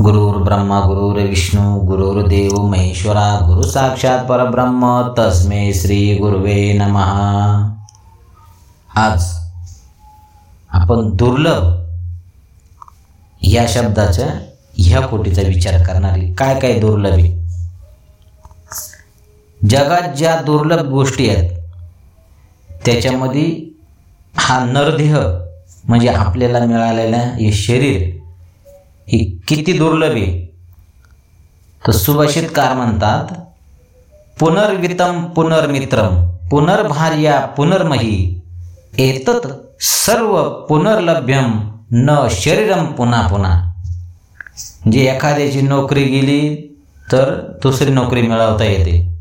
गुरुर् ब्रह्मा गुरुर् विष्णू गुरुर्देव महेश्वरा गुरु साक्षात परब्रह्म. तस्मे श्री गुरुवे नमः. आज आपण दुर्लभ या शब्दाचा ह्या कोटीचा विचार करणारे काय काय दुर्लभ आहे? जगात ज्या दुर्लभ गोष्टी आहेत त्याच्यामध्ये हा नरदेह म्हणजे आपल्याला मिळालेलं हे शरीर ही किती दुर्लभ आहे? तर सुभाषितकार म्हणतात पुनर्वितम पुनर्मित्रम पुनर्भार्या पुनर्मही एतत सर्व पुनर्लभ्यम न शरीरम पुन्हा पुन्हा. म्हणजे एखाद्याची नोकरी गेली तर दुसरी नोकरी मिळवता येते.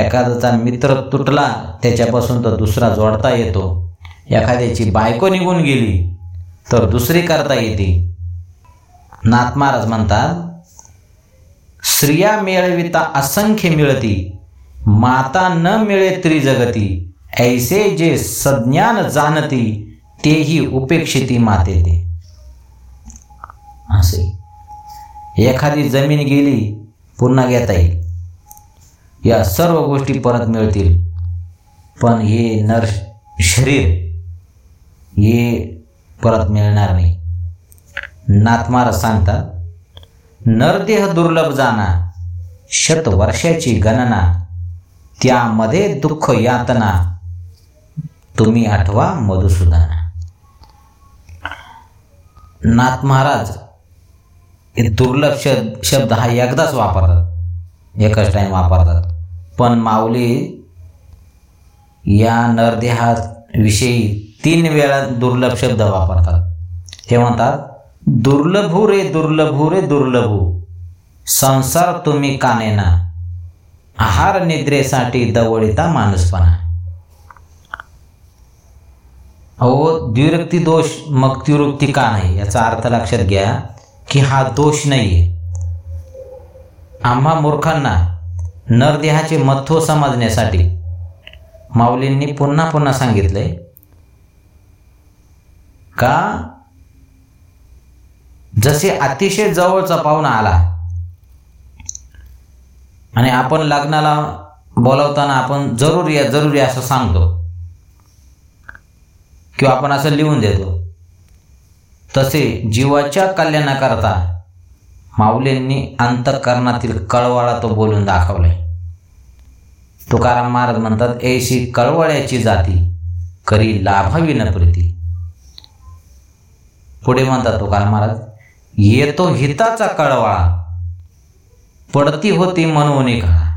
एखाद्याचा मित्र तुटला त्याच्यापासून तर दुसरा जोडता येतो. एखाद्याची बायको निघून गेली तर दुसरी करता येते. नाथ महाराज म्हणतात स्त्रिया मिळविता असंख्य मिळती माता न मिळे त्रिजगती ऐसे जे सज्ञान जाणती तेही उपेक्षिती माते ते. असे. एखादी जमीन गेली पुन्हा घेता येईल. या सर्व गोष्टी परत मिळतील. पण हे नर शरीर हे परत मिळणार नाही. नाथ महाराज सांगतात नरदेह दुर्लभ जाना शत वर्षाची गणना त्यामध्ये दुःख यातना तुम्ही आठवा मधुसूदना. नाथ महाराज हे दुर्लभ शब्द शब्द हा एकदाच वापरतात एकच टाईम वापरतात. पण माऊली या नरदेहाविषयी तीन वेळा दुर्लभ शब्द वापरतात. ते म्हणतात दुर्लभू रे दुर्लभू रे दुर्लभू. संसार तुम्ही कानेना. आहार निद्रेसाठी दवळिता माणूसपणा. अहो द्विरक्ती दोष मग तिरुक्ती का नाही? याचा अर्थ लक्षात घ्या की हा दोष नाही आम्हा मूर्खांना नरदेहाचे मत्व समजण्यासाठी माऊलींनी पुन्हा पुन्हा सांगितलंय का जसे अतिशय जवळचा पाहुणा आला. आणि आपण लग्नाला बोलावताना आपण जरूर या जरूर या असं सांगतो. किंवा आपण असं लिहून देतो. तसे जीवाच्या कल्याणाकरता माऊलींनी अंतकरणातील कळवळा तो बोलून दाखवलाय. तुकाराम महाराज म्हणतात ऐशी कळवळ्याची जाती करी लाभावी न प्रीती पुढे म्हणतात तुकाराम महाराज येतो हिताचा कळवाळा पडती होती म्हणून काळा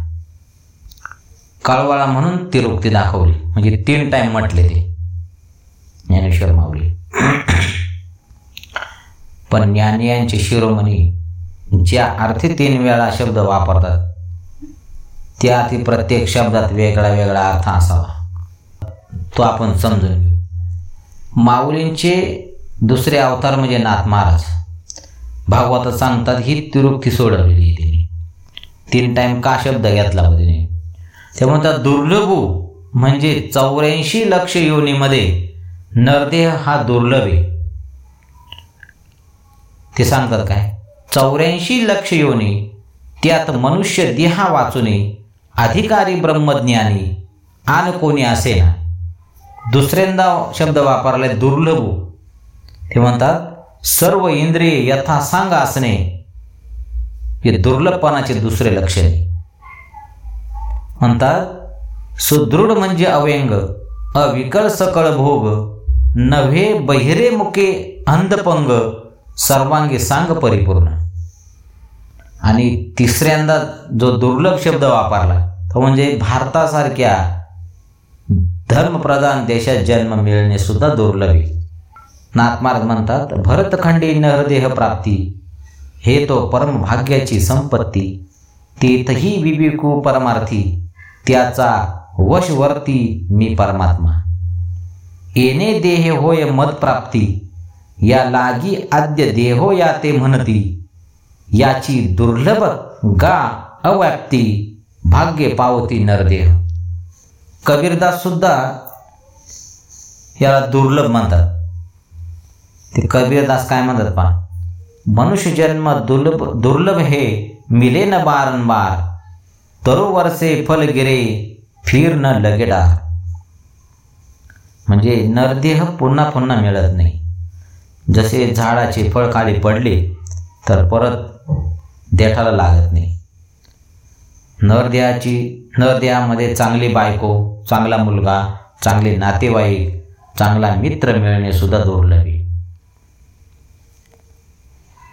कळवाळा म्हणून ती रुक्ती दाखवली. म्हणजे तीन टाइम म्हटले ते ज्ञानेश्वर माऊली. पण ज्ञानी यांचे शिरोमणी ज्या अर्थी तीन वेळा शब्द वापरतात त्या अर्थी प्रत्येक शब्दात वेगळा वेगळा अर्थ असावा. तो आपण समजून घेऊ. माऊलींचे दुसरे अवतार म्हणजे नाथ महाराज. भागवतात सांगतात ही तिरुक्ती सोडवलेली तिने. तीन टाईम का शब्द घेतला होता त्याने ते दुर्लभू हो, म्हणजे चौऱ्याऐंशी लक्ष योनीमध्ये नरदेह हा दुर्लभ आहे. ते सांगतात काय? चौऱ्याऐंशी लक्ष योनी त्यात मनुष्य देहा वाचूने अधिकारी ब्रह्मज्ञानी आन कोणी असे ना दुसऱ्यांदा शब्द वापरले दुर्लभू हो. ते म्हणतात सर्व इंद्रिय यथा सांग असणे हे दुर्लभपणाचे दुसरे लक्षण. म्हणतात सुदृढ म्हणजे अव्यंग अविकळ सकळ भोग नव्हे बहिरे मुके अंधपंग सर्वांगी सांग परिपूर्ण. आणि तिसऱ्यांदा जो दुर्लभ शब्द वापरला तो म्हणजे भारतासारख्या धर्मप्रधान देशात जन्म मिळणे सुद्धा दुर्लभ. आहे नाथमार्ग म्हणतात भरतखंडी नरदेह प्राप्ती हे तो परमभाग्याची संपत्ती तेथही विवेकू परमार्थी त्याचा वशवर्ती मी परमात्मा. येणे देह होय मत प्राप्ती या लागी आद्य देहो या ते म्हणती याची दुर्लभ गा अव्याप्ती भाग्य पावती नरदेह. कबीरदास सुद्धा याला दुर्लभ म्हणतात. ते कबीरदास काय म्हणतात पहा? मनुष्य जन्म दुर्लभ दुर्लभ हे मिले न बारंबार तरु वर्षे फल गिरे फिर न लगेडार. म्हणजे नरदेह पुन्हा पुन्हा मिळत नाही. जसे झाडाचे फळ खाली पडले तर परत देठाला लागत नाही. नरदेहाची नरदेहामध्ये चांगली बायको चांगला मुलगा चांगले नातेवाईक चांगला मित्र मिळणे सुद्धा दुर्लभी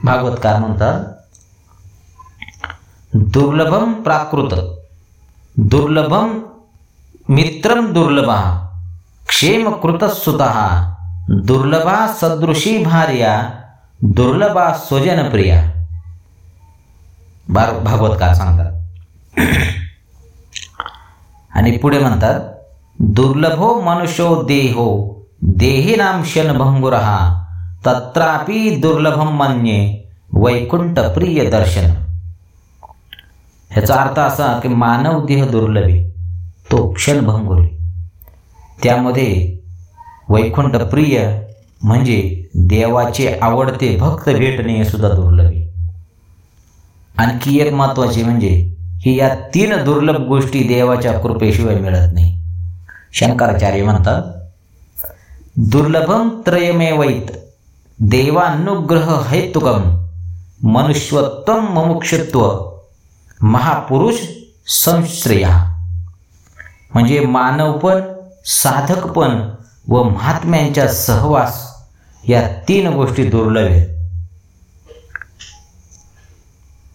भागवतकार म्हणतात दुर्लभम प्राकृत दुर्लभम मित्रम दुर्लभा क्षेमकृत सुत दुर्लभा सदृशी भार्या दुर्लभा स्वजन प्रिया. बार भागवतकार सांगतात. आणि पुढे म्हणतात दुर्लभो मनुष्यो देहो देही देहिनाम क्षणभंगुर तत्रापि दुर्लभम मन्ये वैकुंठ प्रिय दर्शन। ह्याचा अर्थ असा की मानव देह दुर्लभे तो क्षणभंगुरी। त्यामध्ये वैकुंठ प्रिय म्हणजे देवाचे आवडते भक्त भेटणे हे सुद्धा दुर्लभी। आणखी एक महत्त्वाचे म्हणजे की या तीन दुर्लभ गोष्टी देवाच्या कृपेशिवाय मिळत नाही। शंकराचार्य म्हणतात दुर्लभम त्रयमेवैत देवानुग्रह हैतुकम मनुष्यत्वम ममुक्षत्व महापुरुष संश्रया. म्हणजे मानवपण साधकपण व महात्म्यांच्या सहवास या तीन गोष्टी दुर्लभ आहेत.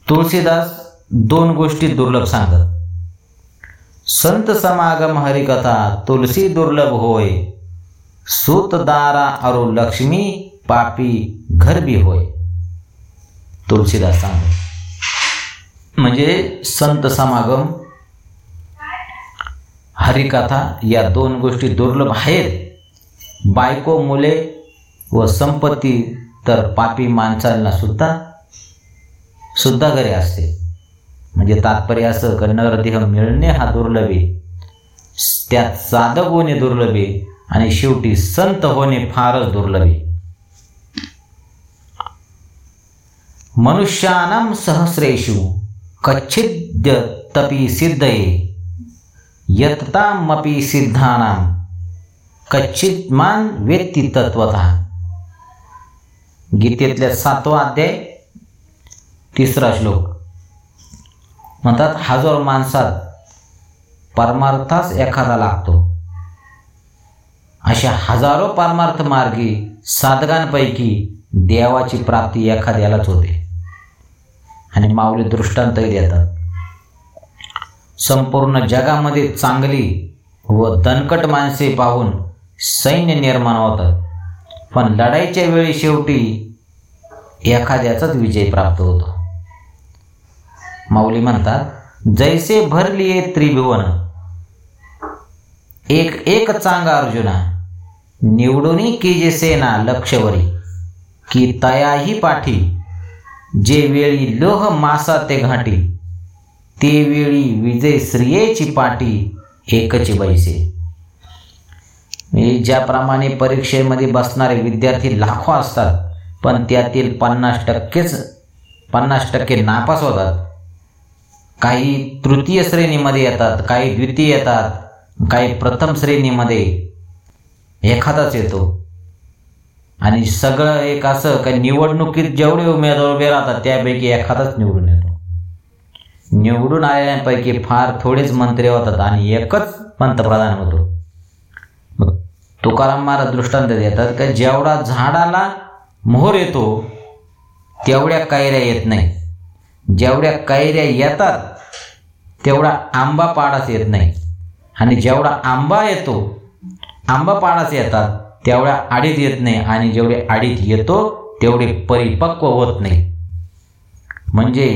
तुळशीदास दोन गोष्टी दुर्लभ सांगत संत समागम हरिकथा तुलसी दुर्लभ होय सूतदारा अरु लक्ष्मी पापी घर बी होय तुलसीदास सांगतात म्हणजे संत समागम हरिकथा या दोन गोष्टी दुर्लभ आहेत. बायको मुले व संपत्ती तर पापी माणसांना सुद्धा सुद्धा घरी असते. म्हणजे तात्पर्य असं की नरदेह मिळणे हा दुर्लभी त्यात साधक होणे दुर्लभी आणि शेवटी संत होणे फारच दुर्लभी. मनुष्यानाम सहस्रेषु कच्छिद्य तपी सिद्धये। यत्तामपि सिद्धानां कच्चितमान वेत्ती तत्वता गीतेतल्या सातवा अध्याय तिसरा श्लोक। म्हणतात हजारो माणसात परमार्थास एखादा लागतो. अशा हजारो परमार्थ मार्गी साधकांपैकी देवाची प्राप्ती एखाद्यालाच होते. आणि माऊली दृष्टांतही देतात. संपूर्ण जगामध्ये चांगली व दणकट माणसे पाहून सैन्य निर्माण होतात पण लढाईच्या वेळी शेवटी एखाद्याचाच विजय प्राप्त होतो. माऊली म्हणतात जैसे भरली त्रिभुवन एक एक चांगा अर्जुना निवडूनही की जे सेना लक्षवरी की तयाही पाठी जे वेळी लोह मासा ते घाटी ते वेळी विजय श्रियेची पाठी एकचे बैसे म्हणजे ज्याप्रमाणे परीक्षेमध्ये बसणारे विद्यार्थी लाखो असतात पण त्यातील पन्नास टक्केच पन्नास टक्के नापास होतात. काही तृतीय श्रेणीमध्ये येतात काही द्वितीय येतात काही प्रथम श्रेणीमध्ये एखादाच येतो. आणि सगळं एक असं का निवडणुकीत जेवढे उमेदवार उभे राहतात त्यापैकी एखादाच निवडून येतो. निवडून आलेल्यांपैकी फार थोडेच मंत्री होतात आणि एकच पंतप्रधान होतो. मग तुकाराम महाराज दृष्टांत देतात का जेवढा झाडाला मोहर येतो तेवढ्या कैऱ्या येत नाही. जेवढ्या कैऱ्या येतात तेवढा आंबा पाडाच येत नाही. आणि जेवढा आंबा येतो आंबा पाडाच येतात तेवढ्या आडीत येत नाही आणि जेवढे आडीत येतो तेवढे परिपक्व होत नाही. म्हणजे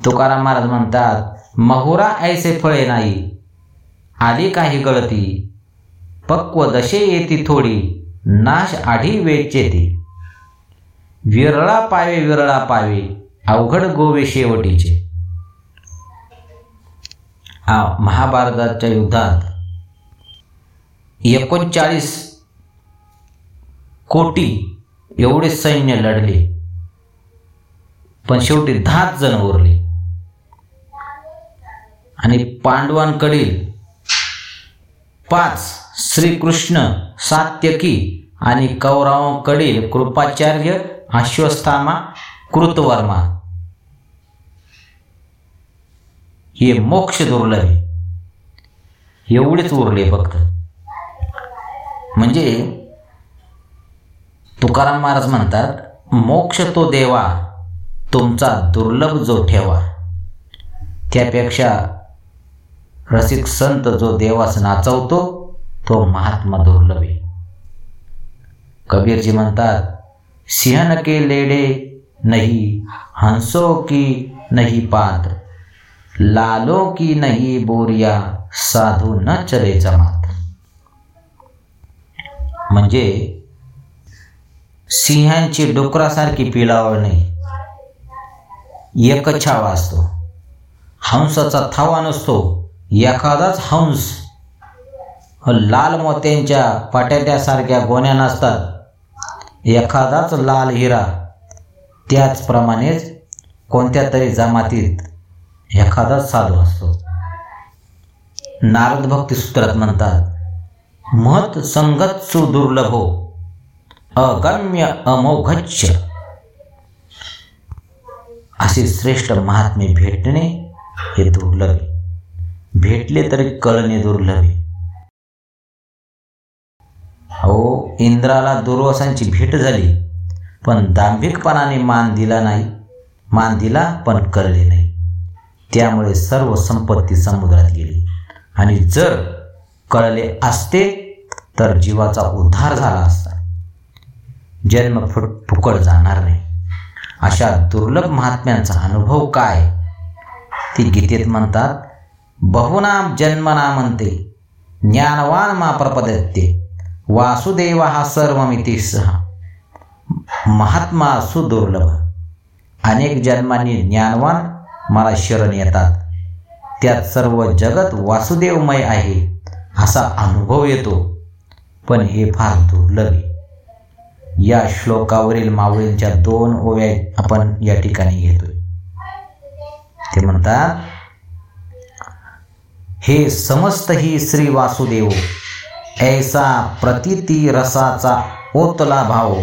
तुकाराम महाराज म्हणतात महुरा ऐसे फळे नाही आली काही गळती पक्व दशे येती थोडी नाश आढी वेचचे ती विरळा पावे विरळा पावे अवघड गोवे शेवटीचे. महाभारताच्या युद्धात एकोणचाळीस कोटी एवढे सैन्य लढले. पण शेवटी दहाच जण उरले. आणि पांडवांकडील पाच श्रीकृष्ण सात्यकी आणि कौरवांकडील कृपाचार्य अश्वस्थामा कृतवर्मा. हे मोक्ष दुर्लभ एवढेच उरले फक्त. म्हणजे तुकाराम महाराज म्हणतात मोक्ष तो देवा तुमचा दुर्लभ जो ठेवा. त्यापेक्षा रसिक संत जो देवास नाचवतो तो महात्मा दुर्लभ. आहे कबीरजी म्हणतात सिंहन के लेडे नाही हंसो की नहीं पात लालो की नहीं बोरिया साधू न चले जमात. म्हणजे सिंहांची डुकरासारखी पिलावळ नाही. एक छावा असतो हंसाचा थावा नसतो. एखादाच हंस. लाल मोत्यांच्या पाट्याट्यासारख्या गोण्या नसतात एखादाच लाल हिरा. त्याचप्रमाणेच कोणत्या तरी जमातीत एखादाच साधू असतो. नारद भक्ती सूत्रात म्हणतात महत संगत सुदुर्लभो अगम्य अमोघच्छ. असे श्रेष्ठ महात्मे भेटणे हे दुर्लभ. भेटले तरी कळणे दुर्लभ. अहो इंद्राला दुर्वासांची भेट झाली पण दांभिकपणाने मान दिला नाही. मान दिला पण कळले नाही. त्यामुळे सर्व संपत्ती समुद्रात गेली. आणि जर कळले असते तर जीवाचा उद्धार झाला असता. जन्म फुट फुकट जाणार नाही. अशा दुर्लभ महात्म्यांचा अनुभव काय? ती गीतेत म्हणतात बहुनाम जन्मना म्हणते ज्ञानवान मा प्रपदत्ते वासुदेव हा सर्वमिती सहा महात्मा सुदुर्लभ अनेक जन्मांनी ज्ञानवान मला शरण येतात. त्यात सर्व जगत वासुदेवमय आहे असा अनुभव येतो. पण हे फार दुर्लभ आहे. या श्लोकावरील मावळींच्या दोन ओव्या आपण या ठिकाणी घेतोय. ते म्हणतात हे समस्त ही श्री वासुदेव ऐसा प्रतिती रसाचा ओतला भाव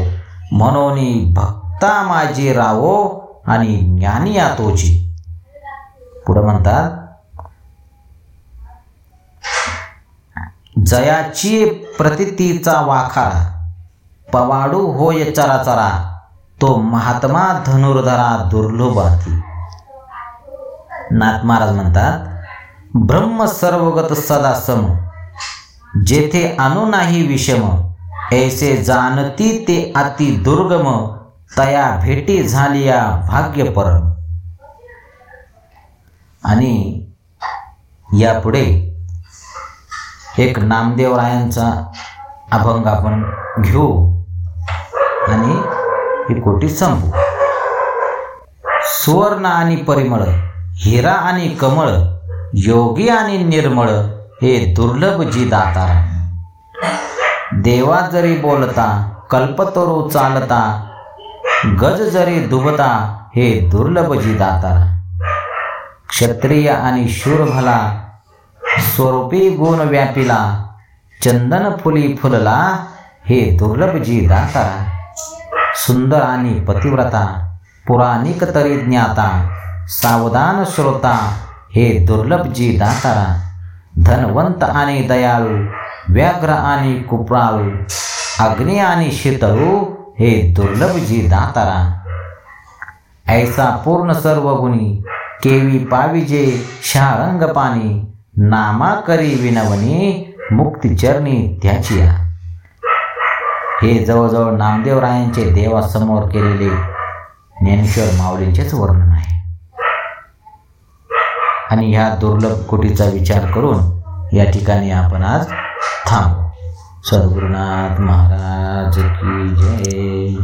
म्हणून भक्ता माझे रावो आणि ज्ञानी आतोची. पुढं म्हणतात जयाची प्रतितीचा वाखारा पवाडू होय चरा तो महात्मा धनुर्धरा दुर्लभाती नाथ महाराज म्हणतात ब्रह्म सर्वगत सदा सम जेथे अनु नाही विषम ऐसे जाणती ते अति दुर्गम तया भेटी झालिया भाग्य परम आणि यापुढे एक नामदेवरायांचा अभंग आपण घेऊ. आणि ही कोटी संपू सुवर्ण आणि परिमळ हिरा आणि कमळ योगी आणि निर्मळ हे दुर्लभ जी दातार देवा जरी बोलता कल्पतरू चालता गज जरी दुबता हे दुर्लभ जी दातार क्षत्रिय आणि शूर भला स्वरूपी गुण व्यापिला चंदन फुली फुलला हे दुर्लभ जी दातारा सुंदर आणि पतिव्रता पुराणिक तरी ज्ञाता सावधान श्रोता हे दुर्लभ जी दातारा धनवंत आणि दयाळू व्याघ्र आणि कुपराळू अग्नी आणि शीतळू हे दुर्लभ जी दातारा ऐसा पूर्ण सर्व गुणी केवी पाविजे शारंग पाणी नामा करी विनवणी मुक्तिचरणी त्याची हे जवळजवळ नामदेवरायांचे देवासमोर केलेले ज्ञानेश्वर माऊलींचेच वर्णन आहे. आणि ह्या दुर्लभ कोटीचा विचार करून या ठिकाणी आपण आज थांबू. सद्गुरुनाथ महाराज की जय.